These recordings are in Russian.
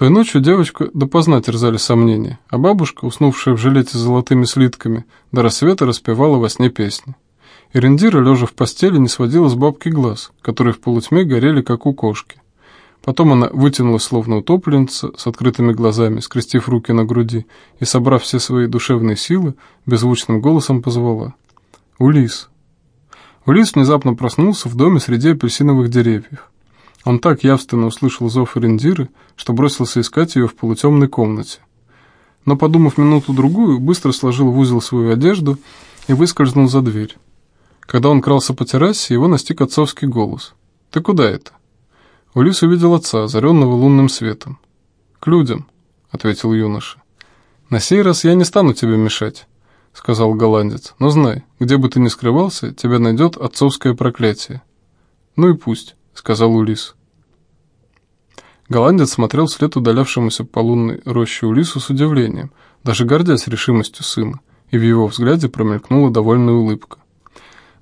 Той ночью девочку допоздна терзали сомнения, а бабушка, уснувшая в жилете с золотыми слитками, до рассвета распевала во сне песни. Ирендира, лежа в постели, не сводила с бабки глаз, которые в полутьме горели, как у кошки. Потом она вытянулась, словно утопленница, с открытыми глазами, скрестив руки на груди, и, собрав все свои душевные силы, беззвучным голосом позвала. «Улис!» Улис внезапно проснулся в доме среди апельсиновых деревьев. Он так явственно услышал зов Эрендиры, что бросился искать ее в полутемной комнате. Но, подумав минуту-другую, быстро сложил в узел свою одежду и выскользнул за дверь. Когда он крался по террасе, его настиг отцовский голос. «Ты куда это?» Улис увидел отца, озаренного лунным светом. «К людям», — ответил юноша. «На сей раз я не стану тебе мешать», — сказал голландец. «Но знай, где бы ты ни скрывался, тебя найдет отцовское проклятие». «Ну и пусть», — сказал Улис. Голландец смотрел вслед удалявшемуся по лунной роще Улису с удивлением, даже гордясь решимостью сына, и в его взгляде промелькнула довольная улыбка.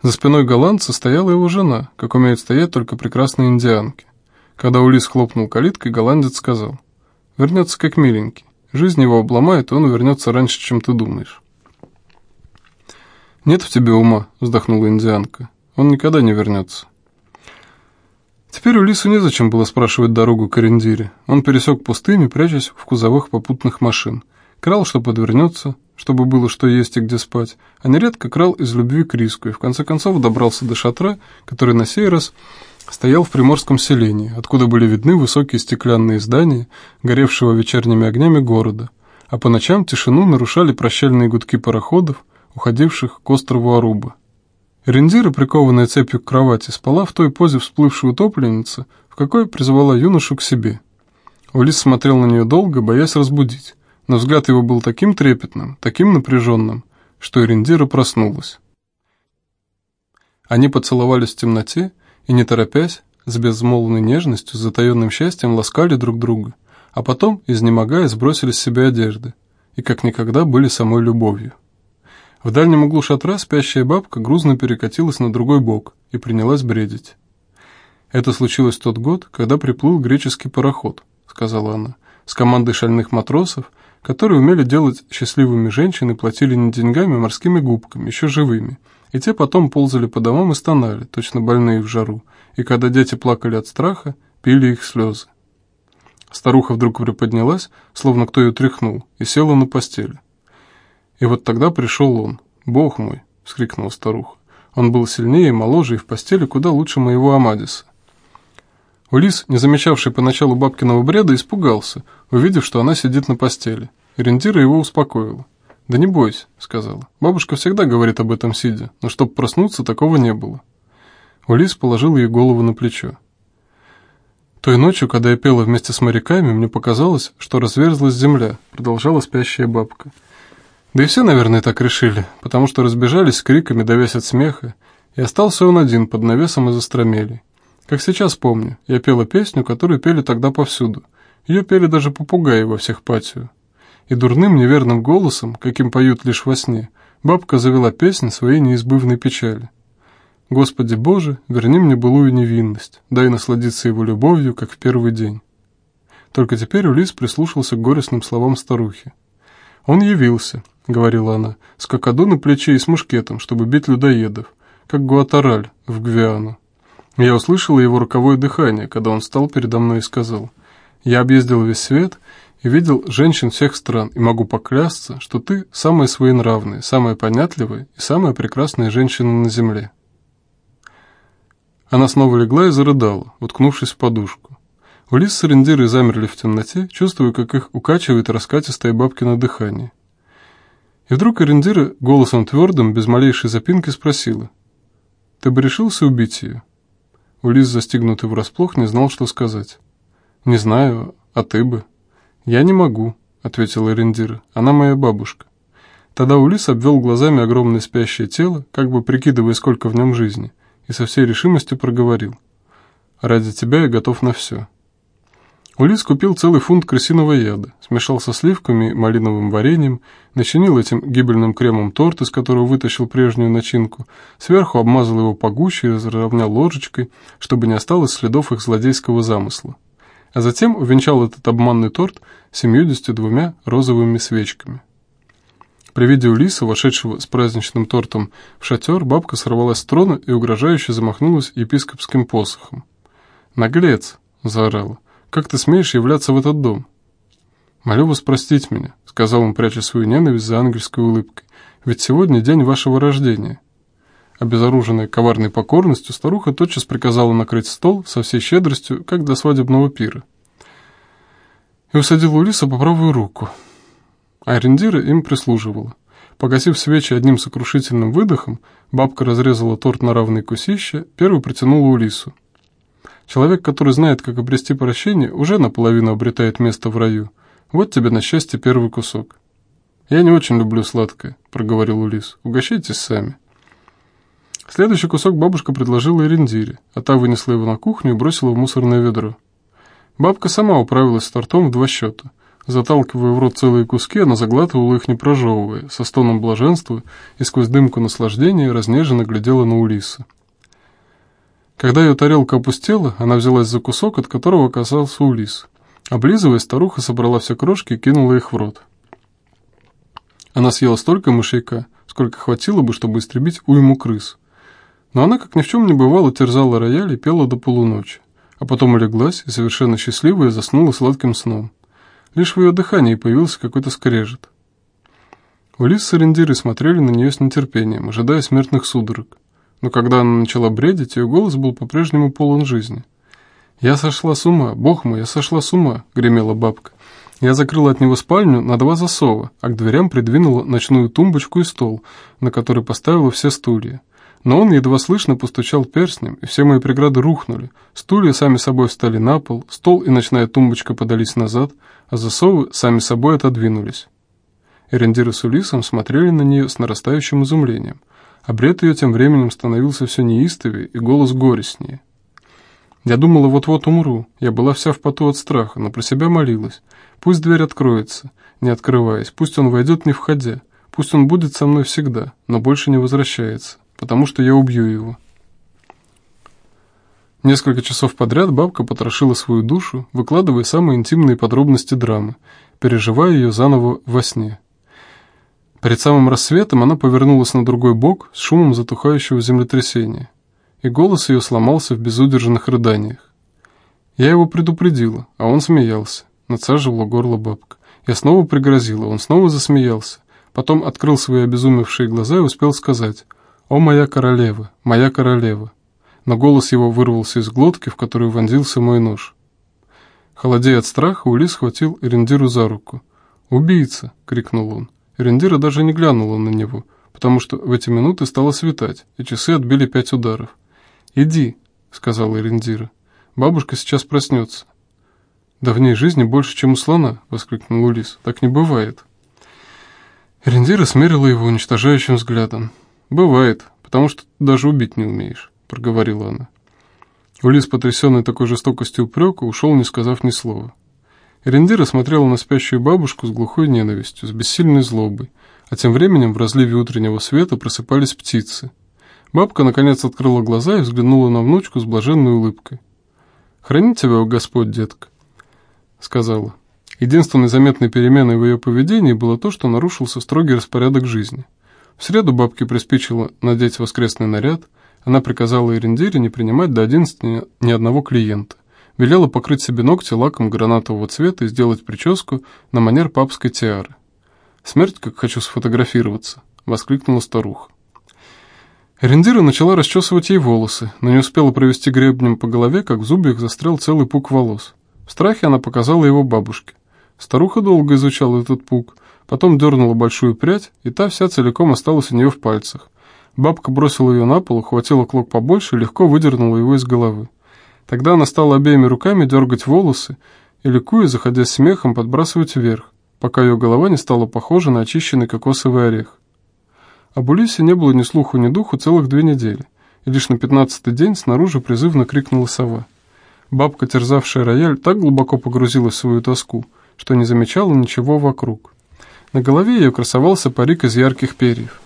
За спиной голландца стояла его жена, как умеют стоять только прекрасные индианки. Когда Улис хлопнул калиткой, голландец сказал, «Вернется как миленький. Жизнь его обломает, и он вернется раньше, чем ты думаешь». «Нет в тебе ума», — вздохнула индианка. «Он никогда не вернется». Теперь Улису незачем было спрашивать дорогу к Эрендире. Он пересек пустыню, прячась в кузовах попутных машин. Крал, что подвернется, чтобы было что есть и где спать, а нередко крал из любви к риску и в конце концов добрался до шатра, который на сей раз стоял в приморском селении, откуда были видны высокие стеклянные здания, горевшего вечерними огнями города, а по ночам тишину нарушали прощальные гудки пароходов, уходивших к острову Аруба. Рендира, прикованная цепью к кровати, спала в той позе всплывшей утопленницы, в какой призвала юношу к себе. Улис смотрел на нее долго, боясь разбудить, но взгляд его был таким трепетным, таким напряженным, что Рендира проснулась. Они поцеловались в темноте, и, не торопясь, с безмолвной нежностью, с затаенным счастьем ласкали друг друга, а потом, изнемогая, сбросили с себя одежды, и как никогда были самой любовью. В дальнем углу шатра спящая бабка грузно перекатилась на другой бок и принялась бредить. «Это случилось в тот год, когда приплыл греческий пароход», — сказала она, «с командой шальных матросов, которые умели делать счастливыми женщин и платили не деньгами, а морскими губками, еще живыми, и те потом ползали по домам и стонали, точно больные в жару, и когда дети плакали от страха, пили их слезы. Старуха вдруг приподнялась, словно кто ее тряхнул, и села на постели. И вот тогда пришел он. «Бог мой!» — вскрикнула старуха. Он был сильнее, моложе и в постели куда лучше моего Амадиса. Улис, не замечавший поначалу бабкиного бреда, испугался, увидев, что она сидит на постели. Ирендира его успокоила. «Да не бойся», — сказала. «Бабушка всегда говорит об этом сидя, но чтоб проснуться, такого не было». Улис положил ей голову на плечо. «Той ночью, когда я пела вместе с моряками, мне показалось, что разверзлась земля», — продолжала спящая бабка. «Да и все, наверное, так решили, потому что разбежались с криками, давясь от смеха, и остался он один под навесом из остромелей. Как сейчас помню, я пела песню, которую пели тогда повсюду. Ее пели даже попугаи во всех патио и дурным неверным голосом, каким поют лишь во сне, бабка завела песнь своей неизбывной печали. «Господи Боже, верни мне былую невинность, дай насладиться его любовью, как в первый день». Только теперь Улис прислушался к горестным словам старухи. «Он явился», — говорила она, — «с кокоду на плече и с мушкетом, чтобы бить людоедов, как Гуатараль в Гвиану. Я услышала его роковое дыхание, когда он встал передо мной и сказал, «Я объездил весь свет и видел женщин всех стран, и могу поклясться, что ты самая своенравная, самая понятливая и самая прекрасная женщина на земле». Она снова легла и зарыдала, уткнувшись в подушку. Улис с Рендирой замерли в темноте, чувствуя, как их укачивает раскатистое бабкино дыхание. И вдруг Рендира голосом твердым, без малейшей запинки, спросила, «Ты бы решился убить ее?» Улис, застигнутый врасплох, не знал, что сказать. «Не знаю, а ты бы?» «Я не могу», — ответила Рендира. «Она моя бабушка». Тогда Улис обвел глазами огромное спящее тело, как бы прикидывая, сколько в нем жизни, и со всей решимостью проговорил. «Ради тебя я готов на все». Улис купил целый фунт крысиного яда, смешал со сливками малиновым вареньем, начинил этим гибельным кремом торт, из которого вытащил прежнюю начинку, сверху обмазал его погуще и разровнял ложечкой, чтобы не осталось следов их злодейского замысла. а затем увенчал этот обманный торт семьюдесятью двумя розовыми свечками. При виде Улиса, вошедшего с праздничным тортом в шатер, бабка сорвалась с трона и угрожающе замахнулась епископским посохом. «Наглец!» — заорала. «Как ты смеешь являться в этот дом?» «Молю вас простить меня», — сказал он, пряча свою ненависть за ангельской улыбкой. «Ведь сегодня день вашего рождения». Обезоруженная коварной покорностью, старуха тотчас приказала накрыть стол со всей щедростью, как для свадебного пира. И усадила Улиса по правую руку. Арендира им прислуживала. Погасив свечи одним сокрушительным выдохом, бабка разрезала торт на равные кусища, первый протянула Улису. Человек, который знает, как обрести прощение, уже наполовину обретает место в раю. Вот тебе на счастье первый кусок. «Я не очень люблю сладкое», — проговорил Улис. «Угощайтесь сами». Следующий кусок бабушка предложила Эрендире, а та вынесла его на кухню и бросила в мусорное ведро. Бабка сама управилась с тортом в два счета. Заталкивая в рот целые куски, она заглатывала их не прожевывая, со стоном блаженства и сквозь дымку наслаждения разнеженно глядела на Улиса. Когда ее тарелка опустела, она взялась за кусок, от которого касался Улис. Облизывая, старуха собрала все крошки и кинула их в рот. Она съела столько мышейка, сколько хватило бы, чтобы истребить уйму крыс. Но она, как ни в чем не бывало, терзала рояль и пела до полуночи, а потом улеглась и совершенно счастливая заснула сладким сном. Лишь в ее дыхании появился какой-то скрежет. Улис с Орендирой смотрели на нее с нетерпением, ожидая смертных судорог. Но когда она начала бредить, ее голос был по-прежнему полон жизни. «Я сошла с ума, бог мой, я сошла с ума!» — гремела бабка. Я закрыла от него спальню на два засова, а к дверям придвинула ночную тумбочку и стол, на который поставила все стулья. Но он едва слышно постучал перстнем, и все мои преграды рухнули. Стулья сами собой встали на пол, стол и ночная тумбочка подались назад, а засовы сами собой отодвинулись. Эрендира с Улисом смотрели на нее с нарастающим изумлением, а ее тем временем становился все неистовее и голос горестнее. Я думала, вот-вот умру, я была вся в поту от страха, но про себя молилась. Пусть дверь откроется, не открываясь, пусть он войдет не входя, пусть он будет со мной всегда, но больше не возвращается потому что я убью его. Несколько часов подряд бабка потрошила свою душу, выкладывая самые интимные подробности драмы, переживая ее заново во сне. Перед самым рассветом она повернулась на другой бок с шумом затухающего землетрясения, и голос ее сломался в безудержных рыданиях. Я его предупредила, а он смеялся, надсаживала горло бабка. Я снова пригрозила, он снова засмеялся, потом открыл свои обезумевшие глаза и успел сказать – «О, моя королева, моя королева!» Но голос его вырвался из глотки, в которую вонзился мой нож. Холодея от страха, Ули схватил Эрендиру за руку. «Убийца!» — крикнул он. Эрендира даже не глянула на него, потому что в эти минуты стало светать, и часы отбили пять ударов. «Иди!» — сказала Эрендира. «Бабушка сейчас проснется». «Да в ней жизни больше, чем у слона!» — воскликнул Улис. «Так не бывает!» Эрендира смерила его уничтожающим взглядом. «Бывает, потому что даже убить не умеешь», — проговорила она. Улис, потрясенный такой жестокостью упрека, ушел, не сказав ни слова. Эрендира смотрела на спящую бабушку с глухой ненавистью, с бессильной злобой, а тем временем в разливе утреннего света просыпались птицы. Бабка, наконец, открыла глаза и взглянула на внучку с блаженной улыбкой. «Храни тебя, Господь, детка», — сказала. Единственной заметной переменой в ее поведении было то, что нарушился строгий распорядок жизни — в среду бабке приспичило надеть воскресный наряд. Она приказала Эрендире не принимать до 11 ни одного клиента. Велела покрыть себе ногти лаком гранатового цвета и сделать прическу на манер папской тиары. «Смерть, как хочу сфотографироваться!» — воскликнула старуха. Эрендира начала расчесывать ей волосы, но не успела провести гребнем по голове, как в зубьях застрял целый пук волос. В страхе она показала его бабушке. Старуха долго изучала этот пук — Потом дернула большую прядь, и та вся целиком осталась у нее в пальцах. Бабка бросила ее на пол, ухватила клок побольше и легко выдернула его из головы. Тогда она стала обеими руками дергать волосы и, ликуя, заходя смехом, подбрасывать вверх, пока ее голова не стала похожа на очищенный кокосовый орех. Об Улисе не было ни слуху, ни духу целых две недели, и лишь на пятнадцатый день снаружи призывно крикнула сова. Бабка, терзавшая рояль, так глубоко погрузилась в свою тоску, что не замечала ничего вокруг. На голове ее красовался парик из ярких перьев.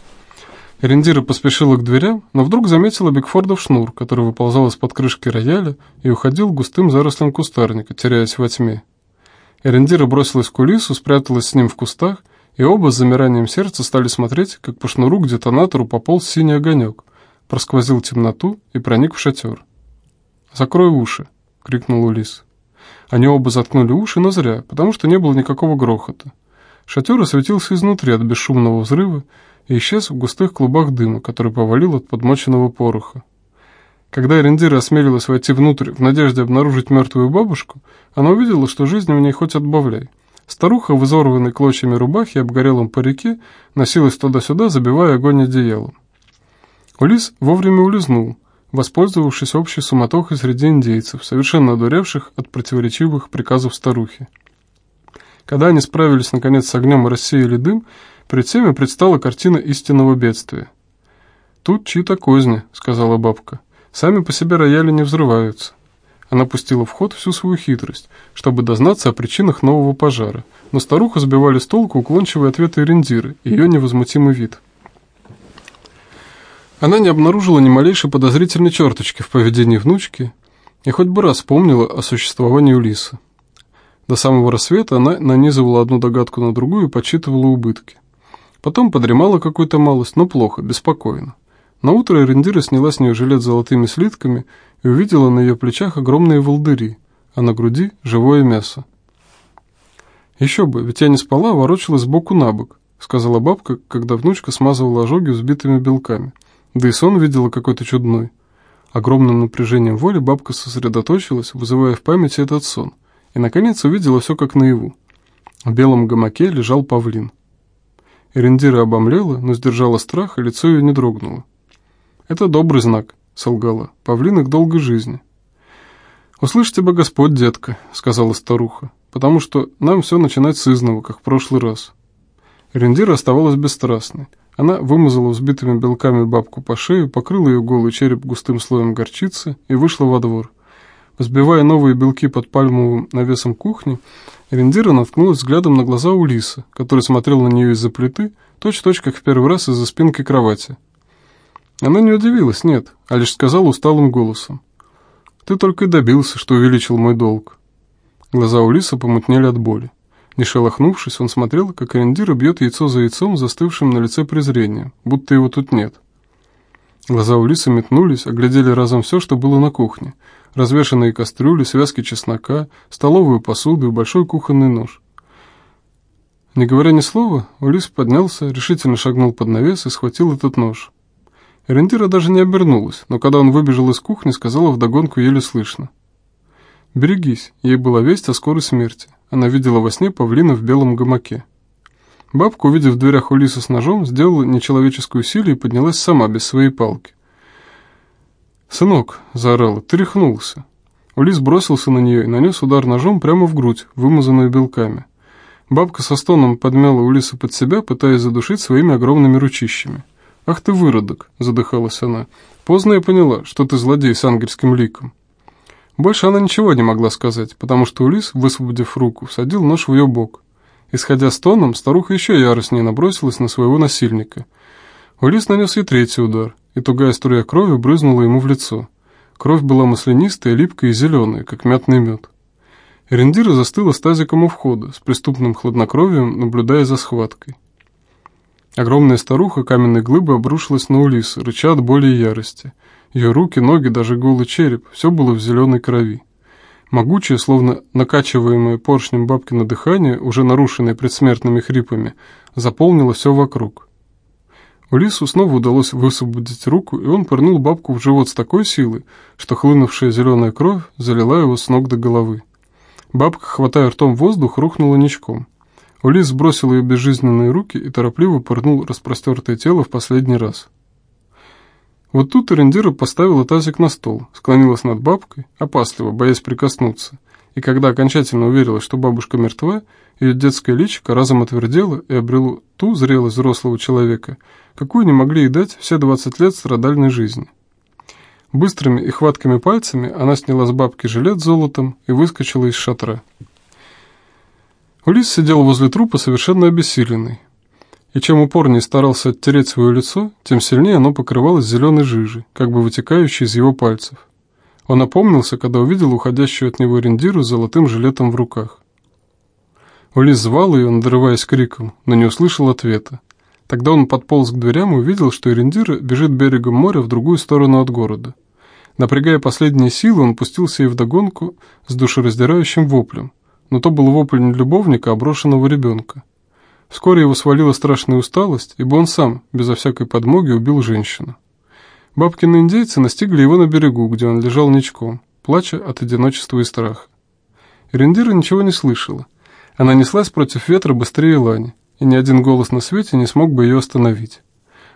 Рендира поспешила к дверям, но вдруг заметила Бигфордов шнур, который выползал из-под крышки рояля и уходил густым зарослям кустарника, теряясь во тьме. Эрендира бросилась к Улису, спряталась с ним в кустах, и оба с замиранием сердца стали смотреть, как по шнуру к детонатору пополз синий огонек, просквозил темноту и проник в шатер. «Закрой уши!» — крикнул Улис. Они оба заткнули уши, но зря, потому что не было никакого грохота. Шатер осветился изнутри от бесшумного взрыва и исчез в густых клубах дыма, который повалил от подмоченного пороха. Когда Эрендира осмелилась войти внутрь в надежде обнаружить мертвую бабушку, она увидела, что жизнь в ней хоть отбавляй. Старуха в изорванной клочьями рубахе и обгорелом парике носилась туда-сюда, забивая огонь одеялом. Улис вовремя улизнул, воспользовавшись общей суматохой среди индейцев, совершенно одуревших от противоречивых приказов старухи. Когда они справились наконец с огнем и рассеяли дым, перед всеми предстала картина истинного бедствия. «Тут чьи-то козни», — сказала бабка. «Сами по себе рояли не взрываются». Она пустила в ход всю свою хитрость, чтобы дознаться о причинах нового пожара, но старуху сбивали с толку уклончивые ответы Эрендиры и ее невозмутимый вид. Она не обнаружила ни малейшей подозрительной черточки в поведении внучки и хоть бы раз помнила о существовании Улиса. До самого рассвета она нанизывала одну догадку на другую и подсчитывала убытки. Потом подремала какую-то малость, но плохо, беспокойно. На утро Эрендира сняла с нее жилет с золотыми слитками и увидела на ее плечах огромные волдыри, а на груди живое мясо. «Еще бы, ведь я не спала, а ворочалась сбоку на бок», сказала бабка, когда внучка смазывала ожоги взбитыми белками. Да и сон видела какой-то чудной. Огромным напряжением воли бабка сосредоточилась, вызывая в памяти этот сон, и, наконец, увидела все как наяву. В белом гамаке лежал павлин. Эрендира обомлела, но сдержала страх, и лицо ее не дрогнуло. «Это добрый знак», — солгала. «Павлин к долгой жизни». «Услышь тебя Господь, детка», — сказала старуха, «потому что нам все начинать с изного, как в прошлый раз». Рендира оставалась бесстрастной. Она вымазала взбитыми белками бабку по шею, покрыла ее голый череп густым слоем горчицы и вышла во двор. Взбивая новые белки под пальмовым навесом кухни, Рендира наткнулась взглядом на глаза Улиса, который смотрел на нее из-за плиты, точь-точь, как в первый раз из-за спинки кровати. Она не удивилась, нет, а лишь сказала усталым голосом. «Ты только и добился, что увеличил мой долг». Глаза Улиса помутнели от боли. Не шелохнувшись, он смотрел, как Эрендира бьет яйцо за яйцом, застывшим на лице презрением, будто его тут нет. Глаза Улиса метнулись, оглядели разом все, что было на кухне. Развешанные кастрюли, связки чеснока, столовую посуду и большой кухонный нож. Не говоря ни слова, Улис поднялся, решительно шагнул под навес и схватил этот нож. Рендира даже не обернулась, но когда он выбежал из кухни, сказала вдогонку еле слышно. «Берегись, ей была весть о скорой смерти. Она видела во сне павлина в белом гамаке». Бабка, увидев в дверях Улиса с ножом, сделала нечеловеческую усилие и поднялась сама, без своей палки. «Сынок», — заорала, — «ты рехнулся». Улис бросился на нее и нанес удар ножом прямо в грудь, вымазанную белками. Бабка со стоном подмяла Улиса под себя, пытаясь задушить своими огромными ручищами. «Ах ты выродок!» – задыхалась она. «Поздно я поняла, что ты злодей с ангельским ликом». Больше она ничего не могла сказать, потому что Улис, высвободив руку, всадил нож в ее бок. Исходя с старуха еще яростнее набросилась на своего насильника. Улис нанес ей третий удар, и тугая струя крови брызнула ему в лицо. Кровь была маслянистая, липкая и зеленая, как мятный мед. Эрендира застыла с тазиком у входа, с преступным хладнокровием, наблюдая за схваткой. Огромная старуха каменной глыбы обрушилась на Улиса, рыча от боли и ярости. Ее руки, ноги, даже голый череп – все было в зеленой крови. Могучее, словно накачиваемое поршнем бабкино дыхание, уже нарушенное предсмертными хрипами, заполнило все вокруг. Улису снова удалось высвободить руку, и он пырнул бабку в живот с такой силой, что хлынувшая зеленая кровь залила его с ног до головы. Бабка, хватая ртом воздух, рухнула ничком. Улис сбросил ее безжизненные руки и торопливо пырнул распростертое тело в последний раз. Вот тут Эрендира поставила тазик на стол, склонилась над бабкой, опасливо, боясь прикоснуться, и когда окончательно уверилась, что бабушка мертва, ее детское личико разом отвердело и обрело ту зрелость взрослого человека, какую не могли ей дать все 20 лет страдальной жизни. Быстрыми и хваткими пальцами она сняла с бабки жилет золотом и выскочила из шатра. Улис сидел возле трупа совершенно обессиленный. И чем упорнее старался оттереть свое лицо, тем сильнее оно покрывалось зеленой жижей, как бы вытекающей из его пальцев. Он опомнился, когда увидел уходящую от него рендиру с золотым жилетом в руках. Улис звал ее, надрываясь криком, но не услышал ответа. Тогда он подполз к дверям и увидел, что Эрендира бежит берегом моря в другую сторону от города. Напрягая последние силы, он пустился ей вдогонку с душераздирающим воплем, но то был вопль не любовника, а брошенного ребенка. Вскоре его свалила страшная усталость, ибо он сам, безо всякой подмоги, убил женщину. Бабкины индейцы настигли его на берегу, где он лежал ничком, плача от одиночества и страха. Рендира ничего не слышала. Она неслась против ветра быстрее Лани, и ни один голос на свете не смог бы ее остановить.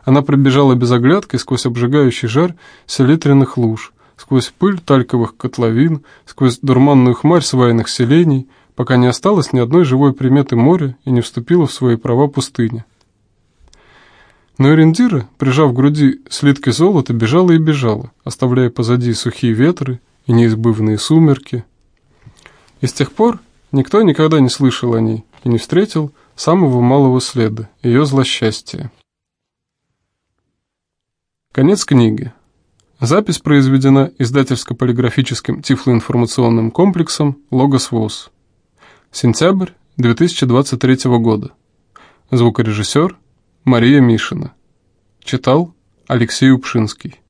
Она пробежала без оглядки сквозь обжигающий жар селитренных луж, сквозь пыль тальковых котловин, сквозь дурманную хмарь свайных селений, пока не осталось ни одной живой приметы моря и не вступила в свои права пустыня. Но Эрендира, прижав к груди слитки золота, бежала и бежала, оставляя позади сухие ветры и неизбывные сумерки. И с тех пор никто никогда не слышал о ней и не встретил самого малого следа, ее злосчастья. Конец книги. Запись произведена издательско-полиграфическим тифлоинформационным комплексом «Логос ВОЗ». Сентябрь 2023 года. Звукорежиссер Мария Мишина. Читал Алексей Упшинский.